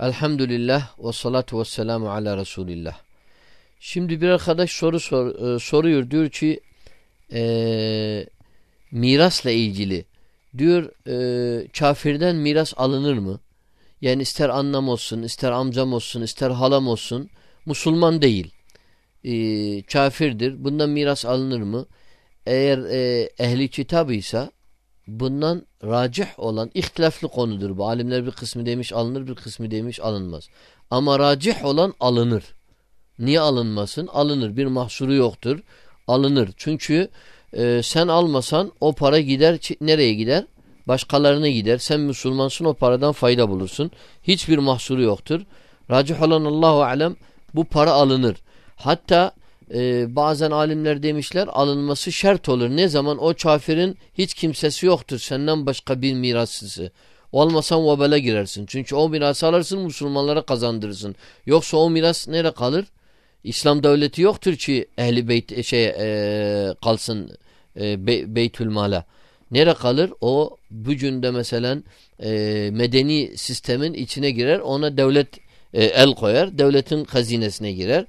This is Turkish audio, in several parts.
Elhamdülillah ve salatu ve selamu ala Resulillah. Şimdi bir arkadaş soru sor, e, soruyor. Diyor ki e, mirasla ilgili diyor e, kafirden miras alınır mı? Yani ister annem olsun, ister amcam olsun, ister halam olsun Müslüman değil. E, kafirdir. Bundan miras alınır mı? Eğer e, ehli kitabıysa bundan racih olan ihtilaflı konudur bu. Alimler bir kısmı demiş alınır bir kısmı demiş alınmaz. Ama racih olan alınır. Niye alınmasın? Alınır. Bir mahsuru yoktur. Alınır. Çünkü e, sen almasan o para gider nereye gider? Başkalarına gider. Sen Müslümansın o paradan fayda bulursun. Hiçbir mahsuru yoktur. Racih olan Allahu alem bu para alınır. Hatta e, bazen alimler demişler alınması şart olur. Ne zaman o kafirin hiç kimsesi yoktur senden başka bir mirasçısı. Olmasan vebele girersin. Çünkü o mirası alırsın Müslümanlara kazandırırsın. Yoksa o miras nereye kalır? İslam devleti yoktur ki ehli beyt şey e, kalsın e, be, beytül mala. Nere kalır? O bücünde mesela e, medeni sistemin içine girer. Ona devlet e, el koyar. Devletin hazinesine girer.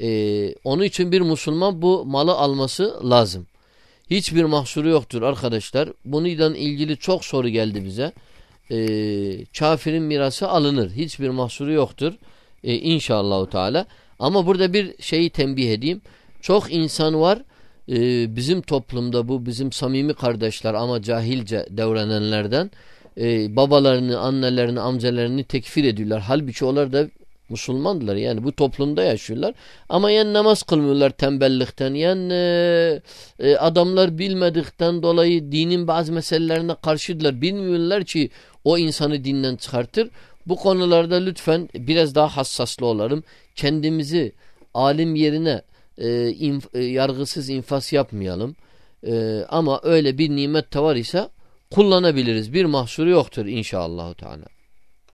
Ee, onun için bir Müslüman bu malı alması lazım. Hiçbir mahsuru yoktur arkadaşlar. Bununla ilgili çok soru geldi bize. Ee, kafirin mirası alınır. Hiçbir mahsuru yoktur. Ee, İnşallah Teala. Ama burada bir şeyi tembih edeyim. Çok insan var e, bizim toplumda bu bizim samimi kardeşler ama cahilce devrenenlerden e, babalarını, annelerini, amcalarını tekfir ediyorlar. Halbuki onlar da Müslümandılar yani bu toplumda yaşıyorlar. Ama yani namaz kılmıyorlar tembellikten. Yani e, adamlar bilmedikten dolayı dinin bazı meselelerine karşıdılar. Bilmiyorlar ki o insanı dinden çıkartır. Bu konularda lütfen biraz daha hassaslı olalım. Kendimizi alim yerine e, inf, e, yargısız infas yapmayalım. E, ama öyle bir nimet de var ise kullanabiliriz. Bir mahsuru yoktur inşallah. Teala.